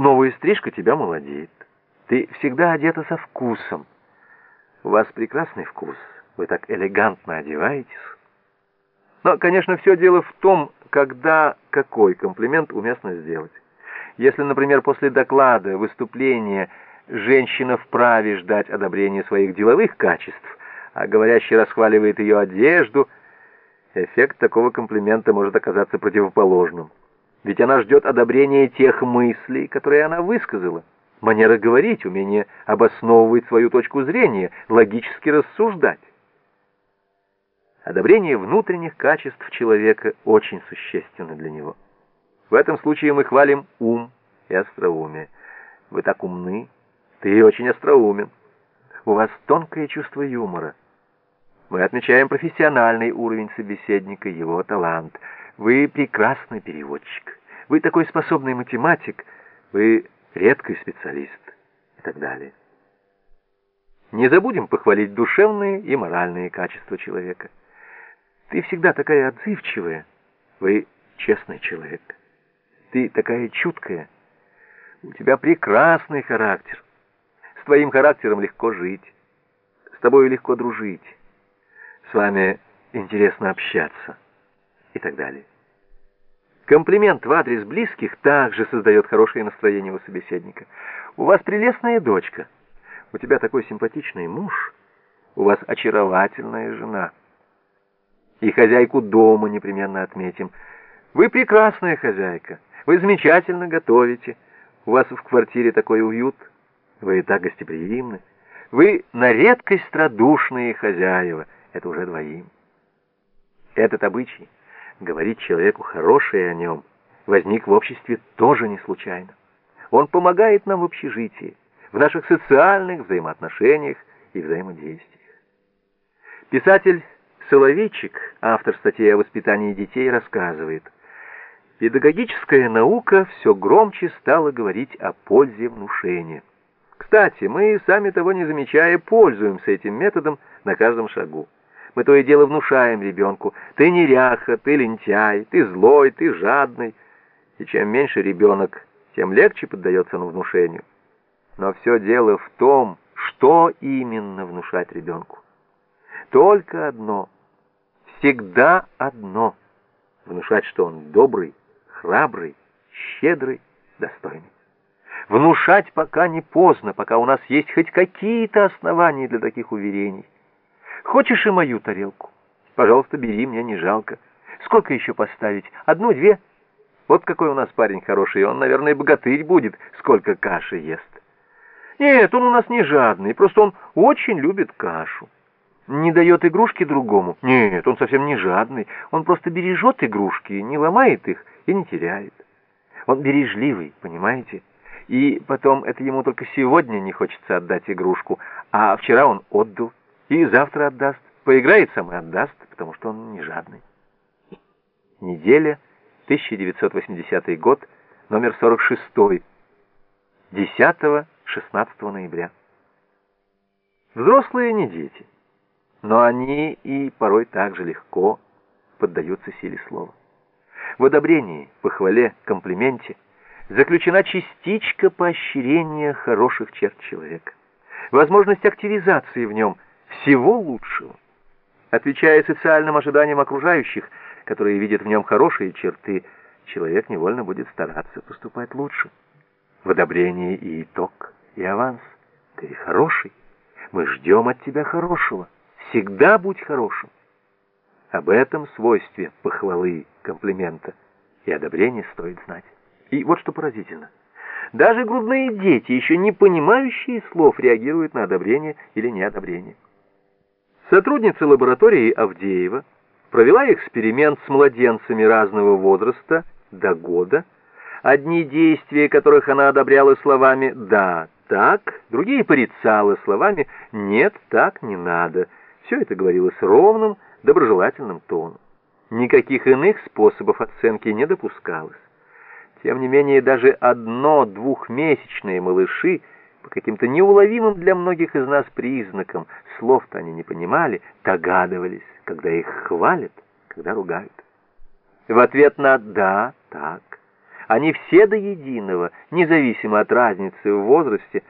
новая стрижка тебя молодеет. Ты всегда одета со вкусом. У вас прекрасный вкус. Вы так элегантно одеваетесь. Но, конечно, все дело в том, когда какой комплимент уместно сделать. Если, например, после доклада, выступления женщина вправе ждать одобрения своих деловых качеств, а говорящий расхваливает ее одежду, эффект такого комплимента может оказаться противоположным. Ведь она ждет одобрения тех мыслей, которые она высказала. Манера говорить, умение обосновывать свою точку зрения, логически рассуждать. Одобрение внутренних качеств человека очень существенно для него. В этом случае мы хвалим ум и остроумие. Вы так умны, ты очень остроумен. У вас тонкое чувство юмора. Мы отмечаем профессиональный уровень собеседника, его талант. Вы прекрасный переводчик. Вы такой способный математик. Вы редкий специалист. И так далее. Не забудем похвалить душевные и моральные качества человека. Ты всегда такая отзывчивая. Вы честный человек. Ты такая чуткая. У тебя прекрасный характер. С твоим характером легко жить. С тобой легко дружить. С вами интересно общаться. И так далее. Комплимент в адрес близких также создает хорошее настроение у собеседника. У вас прелестная дочка. У тебя такой симпатичный муж. У вас очаровательная жена. И хозяйку дома непременно отметим. Вы прекрасная хозяйка. Вы замечательно готовите. У вас в квартире такой уют. Вы и так гостеприимны. Вы на редкость радушные хозяева. Это уже двоим. Этот обычай, говорить человеку хорошее о нем, возник в обществе тоже не случайно. Он помогает нам в общежитии, в наших социальных взаимоотношениях и взаимодействиях. Писатель Соловейчик, автор статьи о воспитании детей, рассказывает, педагогическая наука все громче стала говорить о пользе внушения. Кстати, мы, сами того не замечая, пользуемся этим методом на каждом шагу. Мы то и дело внушаем ребенку, ты неряха, ты лентяй, ты злой, ты жадный. И чем меньше ребенок, тем легче поддается он внушению. Но все дело в том, что именно внушать ребенку. Только одно — всегда одно — внушать, что он добрый, храбрый, щедрый, достойный. Внушать пока не поздно, пока у нас есть хоть какие-то основания для таких уверений. Хочешь и мою тарелку? Пожалуйста, бери, мне не жалко. Сколько еще поставить? Одну, две? Вот какой у нас парень хороший, он, наверное, богатырь будет, сколько каши ест. Нет, он у нас не жадный, просто он очень любит кашу не дает игрушки другому. Нет, он совсем не жадный. Он просто бережет игрушки, не ломает их и не теряет. Он бережливый, понимаете? И потом это ему только сегодня не хочется отдать игрушку, а вчера он отдал и завтра отдаст. Поиграет сам и отдаст, потому что он не жадный. Неделя, 1980 год, номер 46, 10-16 ноября. Взрослые не дети но они и порой так же легко поддаются силе слова. В одобрении, похвале, комплименте заключена частичка поощрения хороших черт человека, возможность активизации в нем всего лучшего. Отвечая социальным ожиданиям окружающих, которые видят в нем хорошие черты, человек невольно будет стараться поступать лучше. В одобрении и итог, и аванс. Ты хороший, мы ждем от тебя хорошего. Всегда будь хорошим. Об этом свойстве похвалы, комплимента и одобрения стоит знать. И вот что поразительно. Даже грудные дети, еще не понимающие слов, реагируют на одобрение или неодобрение. Сотрудница лаборатории Авдеева провела эксперимент с младенцами разного возраста до года, одни действия которых она одобряла словами «да, так», другие порицала словами «нет, так не надо», все это говорилось ровным, доброжелательным тоном. Никаких иных способов оценки не допускалось. Тем не менее, даже одно-двухмесячные малыши по каким-то неуловимым для многих из нас признакам, слов-то они не понимали, догадывались, когда их хвалят, когда ругают. В ответ на «да, так», Они все до единого, независимо от разницы в возрасте,